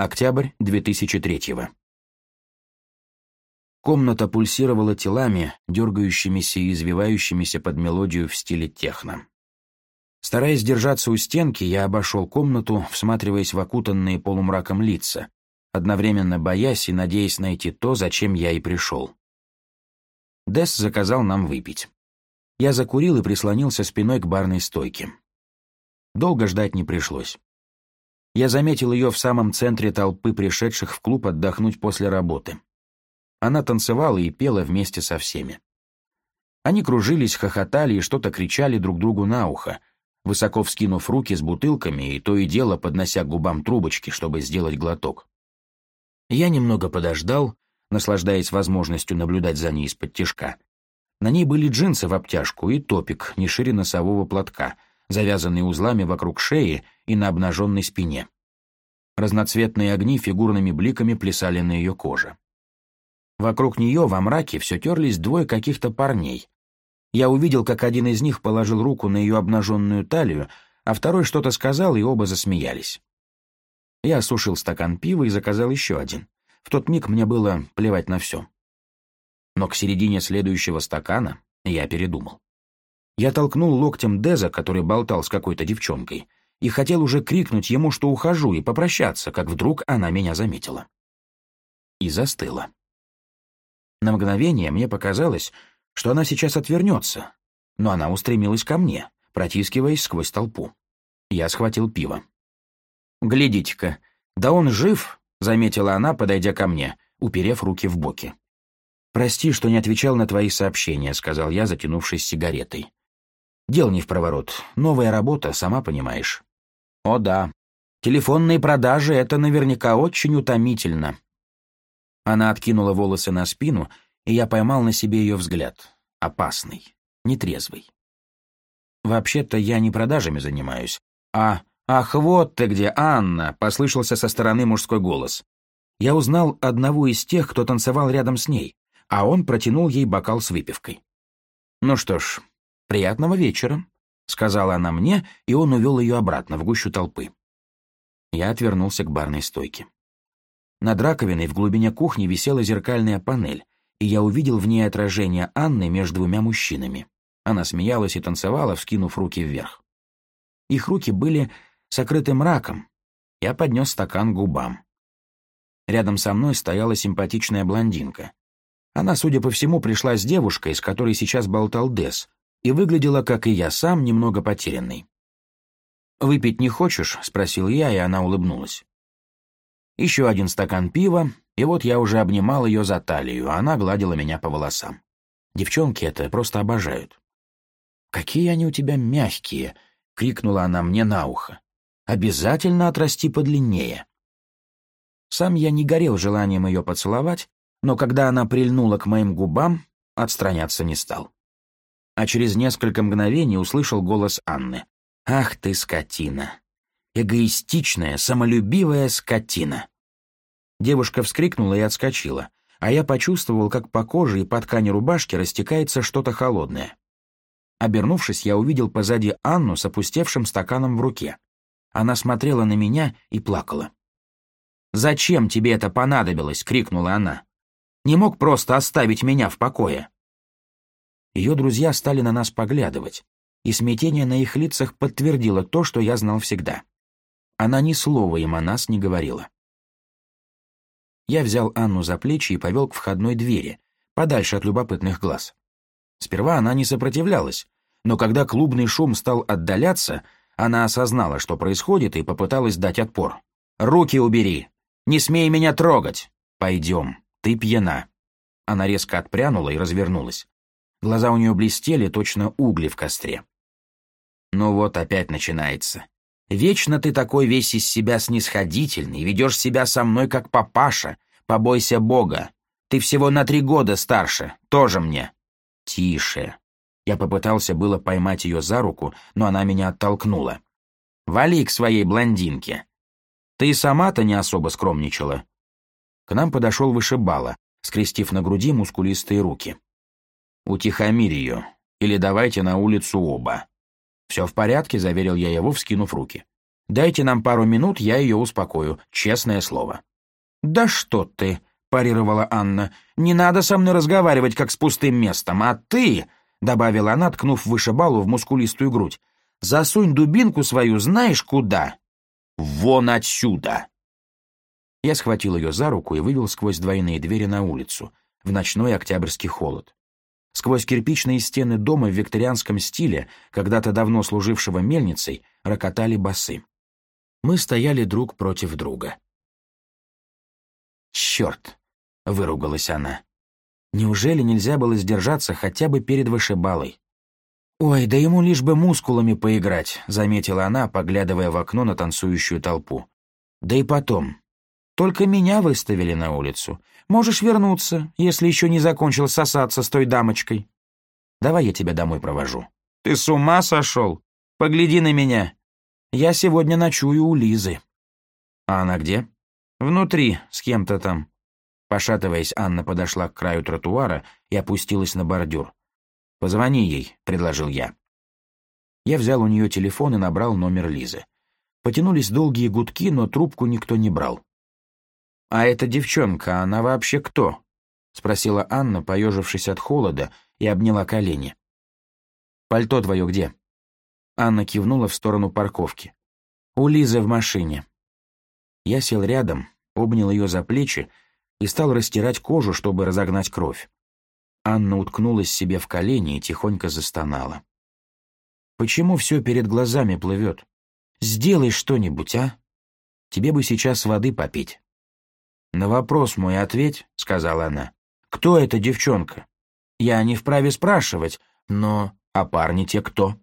Октябрь 2003-го. Комната пульсировала телами, дергающимися и извивающимися под мелодию в стиле техно. Стараясь держаться у стенки, я обошел комнату, всматриваясь в окутанные полумраком лица, одновременно боясь и надеясь найти то, зачем я и пришел. Десс заказал нам выпить. Я закурил и прислонился спиной к барной стойке. Долго ждать не пришлось. Я заметил ее в самом центре толпы пришедших в клуб отдохнуть после работы. Она танцевала и пела вместе со всеми. Они кружились, хохотали и что-то кричали друг другу на ухо, высоко вскинув руки с бутылками и то и дело поднося к губам трубочки, чтобы сделать глоток. Я немного подождал, наслаждаясь возможностью наблюдать за ней из-под тишка. На ней были джинсы в обтяжку и топик, не шире носового платка, завязанный узлами вокруг шеи и на обнаженной спине. Разноцветные огни фигурными бликами плясали на ее коже. Вокруг нее во мраке все терлись двое каких-то парней. Я увидел, как один из них положил руку на ее обнаженную талию, а второй что-то сказал, и оба засмеялись. Я осушил стакан пива и заказал еще один. В тот миг мне было плевать на все. Но к середине следующего стакана я передумал. Я толкнул локтем Деза, который болтал с какой-то девчонкой, и хотел уже крикнуть ему, что ухожу, и попрощаться, как вдруг она меня заметила. И застыла. На мгновение мне показалось, что она сейчас отвернется, но она устремилась ко мне, протискиваясь сквозь толпу. Я схватил пиво. «Глядите-ка, да он жив!» — заметила она, подойдя ко мне, уперев руки в боки. «Прости, что не отвечал на твои сообщения», — сказал я, затянувшись сигаретой. «Дел не в проворот. Новая работа, сама понимаешь». О да, телефонные продажи — это наверняка очень утомительно. Она откинула волосы на спину, и я поймал на себе ее взгляд. Опасный, нетрезвый. «Вообще-то я не продажами занимаюсь, а...» «Ах, вот ты где, Анна!» — послышался со стороны мужской голос. Я узнал одного из тех, кто танцевал рядом с ней, а он протянул ей бокал с выпивкой. «Ну что ж, приятного вечера», — сказала она мне, и он увел ее обратно, в гущу толпы. Я отвернулся к барной стойке. Над раковиной в глубине кухни висела зеркальная панель, и я увидел в ней отражение Анны между двумя мужчинами. Она смеялась и танцевала, вскинув руки вверх. Их руки были сокрыты мраком. Я поднес стакан к губам. Рядом со мной стояла симпатичная блондинка. Она, судя по всему, пришла с девушкой, с которой сейчас болтал Дес, и выглядела, как и я сам, немного потерянной. «Выпить не хочешь?» — спросил я, и она улыбнулась. Еще один стакан пива, и вот я уже обнимал ее за талию, а она гладила меня по волосам. Девчонки это просто обожают. «Какие они у тебя мягкие!» — крикнула она мне на ухо. «Обязательно отрасти подлиннее!» Сам я не горел желанием ее поцеловать, но когда она прильнула к моим губам, отстраняться не стал а через несколько мгновений услышал голос Анны. «Ах ты, скотина! Эгоистичная, самолюбивая скотина!» Девушка вскрикнула и отскочила, а я почувствовал, как по коже и по ткани рубашки растекается что-то холодное. Обернувшись, я увидел позади Анну с опустевшим стаканом в руке. Она смотрела на меня и плакала. «Зачем тебе это понадобилось?» — крикнула она. «Не мог просто оставить меня в покое» ее друзья стали на нас поглядывать, и смятение на их лицах подтвердило то, что я знал всегда. Она ни слова им о нас не говорила. Я взял Анну за плечи и повел к входной двери, подальше от любопытных глаз. Сперва она не сопротивлялась, но когда клубный шум стал отдаляться, она осознала, что происходит, и попыталась дать отпор. «Руки убери! Не смей меня трогать! Пойдем, ты пьяна!» Она резко отпрянула и развернулась. Глаза у нее блестели, точно угли в костре. Ну вот опять начинается. Вечно ты такой весь из себя снисходительный, ведешь себя со мной как папаша, побойся Бога. Ты всего на три года старше, тоже мне. Тише. Я попытался было поймать ее за руку, но она меня оттолкнула. Вали к своей блондинке. Ты сама-то не особо скромничала. К нам подошел вышибала, скрестив на груди мускулистые руки. «Утихомирь ее, или давайте на улицу оба». «Все в порядке», — заверил я его, вскинув руки. «Дайте нам пару минут, я ее успокою, честное слово». «Да что ты!» — парировала Анна. «Не надо со мной разговаривать, как с пустым местом, а ты...» — добавила она, ткнув вышибалу в мускулистую грудь. «Засунь дубинку свою знаешь куда?» «Вон отсюда!» Я схватил ее за руку и вывел сквозь двойные двери на улицу, в ночной октябрьский холод. Сквозь кирпичные стены дома в викторианском стиле, когда-то давно служившего мельницей, рокотали басы. Мы стояли друг против друга. «Черт!» — выругалась она. «Неужели нельзя было сдержаться хотя бы перед вышибалой?» «Ой, да ему лишь бы мускулами поиграть», — заметила она, поглядывая в окно на танцующую толпу. «Да и потом. Только меня выставили на улицу. Можешь вернуться, если еще не закончил сосаться с той дамочкой. Давай я тебя домой провожу. Ты с ума сошел? Погляди на меня. Я сегодня ночую у Лизы. А она где? Внутри, с кем-то там. Пошатываясь, Анна подошла к краю тротуара и опустилась на бордюр. «Позвони ей», — предложил я. Я взял у нее телефон и набрал номер Лизы. Потянулись долгие гудки, но трубку никто не брал. «А эта девчонка, она вообще кто?» — спросила Анна, поежившись от холода, и обняла колени. «Пальто твое где?» Анна кивнула в сторону парковки. «У Лизы в машине». Я сел рядом, обнял ее за плечи и стал растирать кожу, чтобы разогнать кровь. Анна уткнулась себе в колени и тихонько застонала. «Почему все перед глазами плывет? Сделай что-нибудь, а? Тебе бы сейчас воды попить». «На вопрос мой ответь», — сказала она. «Кто эта девчонка? Я не вправе спрашивать, но... А парни те кто?»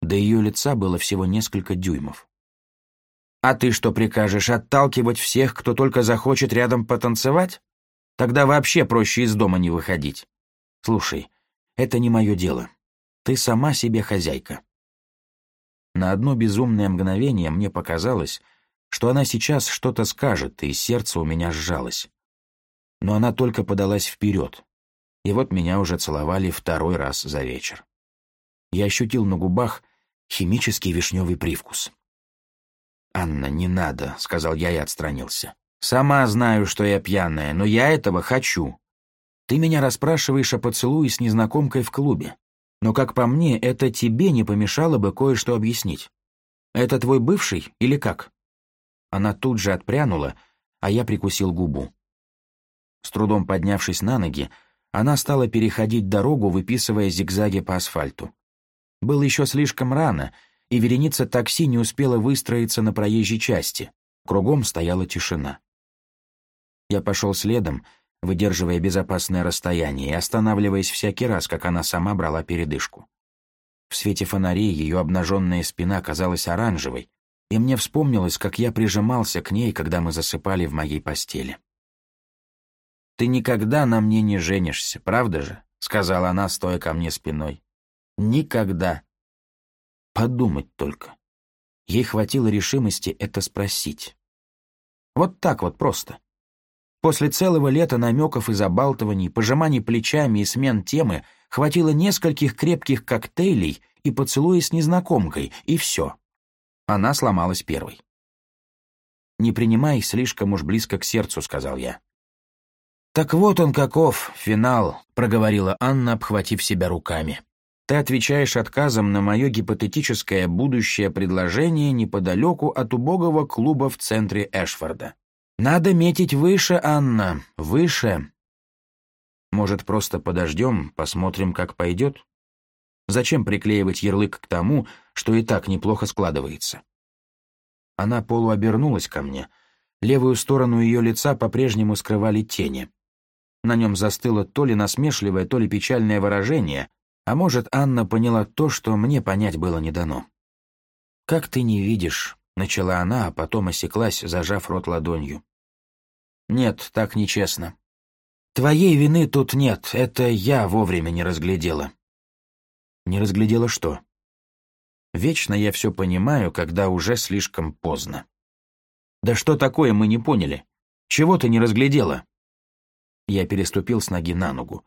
До ее лица было всего несколько дюймов. «А ты что прикажешь, отталкивать всех, кто только захочет рядом потанцевать? Тогда вообще проще из дома не выходить. Слушай, это не мое дело. Ты сама себе хозяйка». На одно безумное мгновение мне показалось, что она сейчас что-то скажет, и сердце у меня сжалось. Но она только подалась вперед, и вот меня уже целовали второй раз за вечер. Я ощутил на губах химический вишневый привкус. «Анна, не надо», — сказал я и отстранился. «Сама знаю, что я пьяная, но я этого хочу. Ты меня расспрашиваешь о поцелуе с незнакомкой в клубе, но, как по мне, это тебе не помешало бы кое-что объяснить. Это твой бывший или как?» Она тут же отпрянула, а я прикусил губу. С трудом поднявшись на ноги, она стала переходить дорогу, выписывая зигзаги по асфальту. Было еще слишком рано, и вереница такси не успела выстроиться на проезжей части. Кругом стояла тишина. Я пошел следом, выдерживая безопасное расстояние и останавливаясь всякий раз, как она сама брала передышку. В свете фонарей ее обнаженная спина казалась оранжевой, и мне вспомнилось, как я прижимался к ней, когда мы засыпали в моей постели. «Ты никогда на мне не женишься, правда же?» — сказала она, стоя ко мне спиной. «Никогда». Подумать только. Ей хватило решимости это спросить. Вот так вот просто. После целого лета намеков и забалтываний, пожиманий плечами и смен темы хватило нескольких крепких коктейлей и поцелуя с незнакомкой, и все. Она сломалась первой. «Не принимай слишком уж близко к сердцу», — сказал я. «Так вот он каков, финал», — проговорила Анна, обхватив себя руками. «Ты отвечаешь отказом на мое гипотетическое будущее предложение неподалеку от убогого клуба в центре Эшфорда. Надо метить выше, Анна, выше». «Может, просто подождем, посмотрим, как пойдет?» Зачем приклеивать ярлык к тому, что и так неплохо складывается? Она полуобернулась ко мне. Левую сторону ее лица по-прежнему скрывали тени. На нем застыло то ли насмешливое, то ли печальное выражение, а может, Анна поняла то, что мне понять было не дано. «Как ты не видишь?» — начала она, а потом осеклась, зажав рот ладонью. «Нет, так нечестно. Твоей вины тут нет, это я вовремя не разглядела. Не разглядела что. Вечно я все понимаю, когда уже слишком поздно. «Да что такое, мы не поняли? Чего ты не разглядела?» Я переступил с ноги на ногу.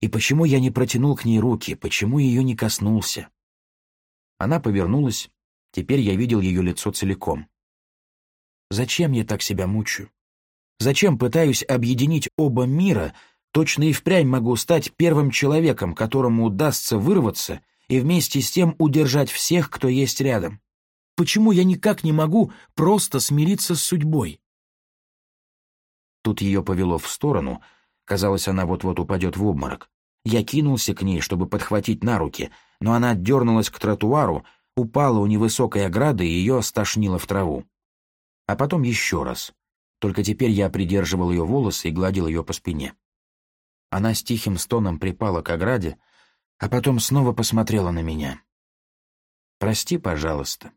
И почему я не протянул к ней руки, почему ее не коснулся? Она повернулась, теперь я видел ее лицо целиком. Зачем я так себя мучаю? Зачем пытаюсь объединить оба мира — Точно и впрямь могу стать первым человеком, которому удастся вырваться и вместе с тем удержать всех, кто есть рядом. Почему я никак не могу просто смириться с судьбой? Тут ее повело в сторону. Казалось, она вот-вот упадет в обморок. Я кинулся к ней, чтобы подхватить на руки, но она дернулась к тротуару, упала у невысокой ограды и ее стошнило в траву. А потом еще раз. Только теперь я придерживал ее волосы и гладил ее по спине. Она с тихим стоном припала к ограде, а потом снова посмотрела на меня. «Прости, пожалуйста.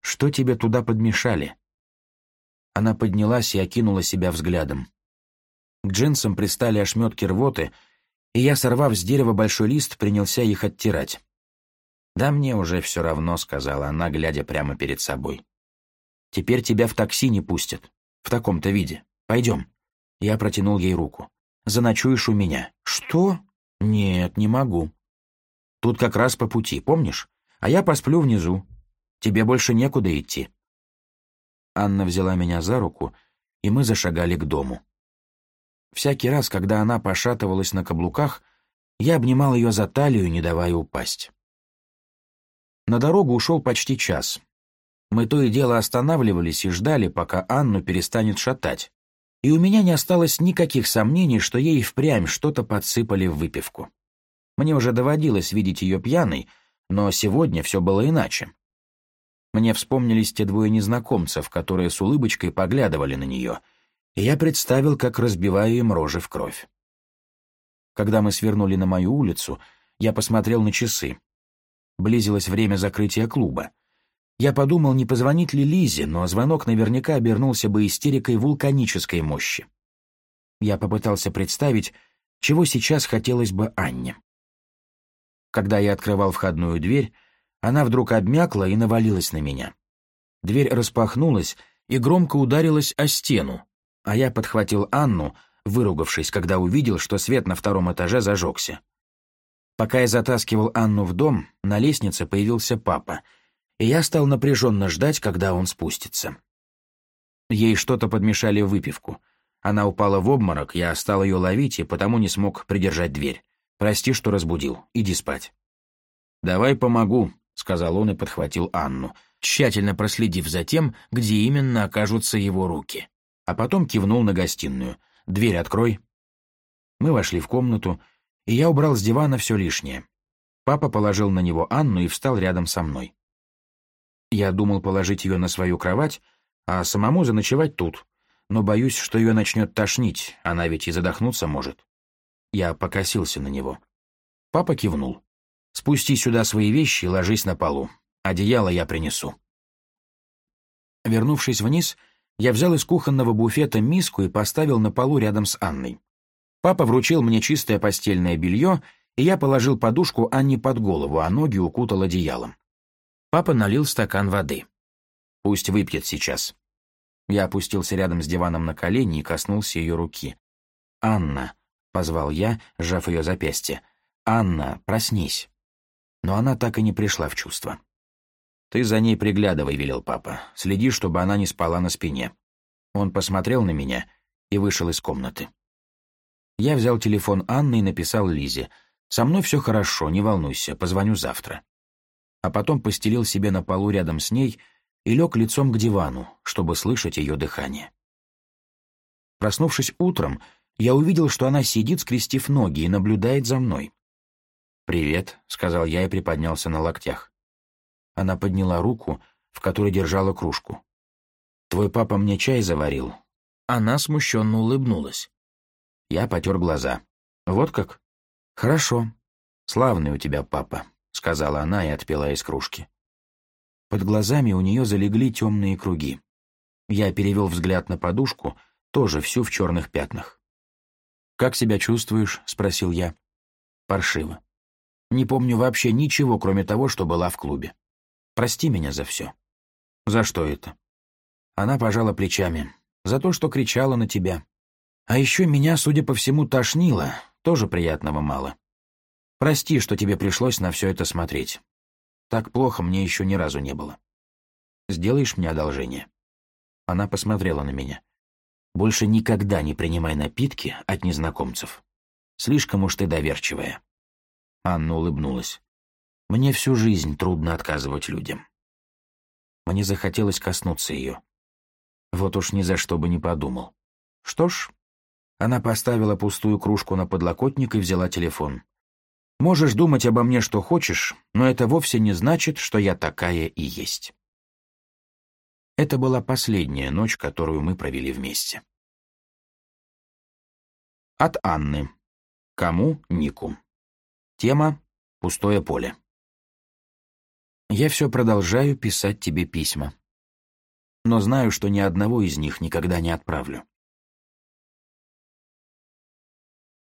Что тебе туда подмешали?» Она поднялась и окинула себя взглядом. К джинсам пристали ошметки рвоты, и я, сорвав с дерева большой лист, принялся их оттирать. «Да мне уже все равно», — сказала она, глядя прямо перед собой. «Теперь тебя в такси не пустят. В таком-то виде. Пойдем». Я протянул ей руку. Заночуешь у меня». «Что?» «Нет, не могу». «Тут как раз по пути, помнишь? А я посплю внизу. Тебе больше некуда идти». Анна взяла меня за руку, и мы зашагали к дому. Всякий раз, когда она пошатывалась на каблуках, я обнимал ее за талию, не давая упасть. На дорогу ушел почти час. Мы то и дело останавливались и ждали, пока Анну перестанет шатать и у меня не осталось никаких сомнений, что ей впрямь что-то подсыпали в выпивку. Мне уже доводилось видеть ее пьяной, но сегодня все было иначе. Мне вспомнились те двое незнакомцев, которые с улыбочкой поглядывали на нее, и я представил, как разбиваю им рожи в кровь. Когда мы свернули на мою улицу, я посмотрел на часы. Близилось время закрытия клуба. Я подумал, не позвонить ли Лизе, но звонок наверняка обернулся бы истерикой вулканической мощи. Я попытался представить, чего сейчас хотелось бы Анне. Когда я открывал входную дверь, она вдруг обмякла и навалилась на меня. Дверь распахнулась и громко ударилась о стену, а я подхватил Анну, выругавшись, когда увидел, что свет на втором этаже зажегся. Пока я затаскивал Анну в дом, на лестнице появился папа — и я стал напряженно ждать, когда он спустится. Ей что-то подмешали в выпивку. Она упала в обморок, я стал ее ловить и потому не смог придержать дверь. «Прости, что разбудил. Иди спать». «Давай помогу», — сказал он и подхватил Анну, тщательно проследив за тем, где именно окажутся его руки. А потом кивнул на гостиную. «Дверь открой». Мы вошли в комнату, и я убрал с дивана все лишнее. Папа положил на него Анну и встал рядом со мной. Я думал положить ее на свою кровать, а самому заночевать тут. Но боюсь, что ее начнет тошнить, она ведь и задохнуться может. Я покосился на него. Папа кивнул. «Спусти сюда свои вещи и ложись на полу. Одеяло я принесу». Вернувшись вниз, я взял из кухонного буфета миску и поставил на полу рядом с Анной. Папа вручил мне чистое постельное белье, и я положил подушку Анне под голову, а ноги укутал одеялом. Папа налил стакан воды. «Пусть выпьет сейчас». Я опустился рядом с диваном на колени и коснулся ее руки. «Анна», — позвал я, сжав ее запястье. «Анна, проснись». Но она так и не пришла в чувство. «Ты за ней приглядывай», — велел папа. «Следи, чтобы она не спала на спине». Он посмотрел на меня и вышел из комнаты. Я взял телефон Анны и написал Лизе. «Со мной все хорошо, не волнуйся, позвоню завтра» а потом постелил себе на полу рядом с ней и лег лицом к дивану, чтобы слышать ее дыхание. Проснувшись утром, я увидел, что она сидит, скрестив ноги, и наблюдает за мной. «Привет», — сказал я и приподнялся на локтях. Она подняла руку, в которой держала кружку. «Твой папа мне чай заварил». Она смущенно улыбнулась. Я потер глаза. «Вот как?» «Хорошо. Славный у тебя папа» сказала она и отпила из кружки. Под глазами у нее залегли темные круги. Я перевел взгляд на подушку, тоже всю в черных пятнах. «Как себя чувствуешь?» — спросил я. «Паршиво. Не помню вообще ничего, кроме того, что была в клубе. Прости меня за все». «За что это?» Она пожала плечами. «За то, что кричала на тебя. А еще меня, судя по всему, тошнило. Тоже приятного мало. Прости, что тебе пришлось на все это смотреть. Так плохо мне еще ни разу не было. Сделаешь мне одолжение?» Она посмотрела на меня. «Больше никогда не принимай напитки от незнакомцев. Слишком уж ты доверчивая». Анна улыбнулась. «Мне всю жизнь трудно отказывать людям». Мне захотелось коснуться ее. Вот уж ни за что бы не подумал. Что ж, она поставила пустую кружку на подлокотник и взяла телефон. Можешь думать обо мне, что хочешь, но это вовсе не значит, что я такая и есть. Это была последняя ночь, которую мы провели вместе. От Анны. Кому Нику. Тема «Пустое поле». Я все продолжаю писать тебе письма. Но знаю, что ни одного из них никогда не отправлю.